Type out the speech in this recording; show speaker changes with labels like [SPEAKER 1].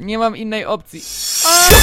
[SPEAKER 1] Nie mam innej opcji.
[SPEAKER 2] Porno!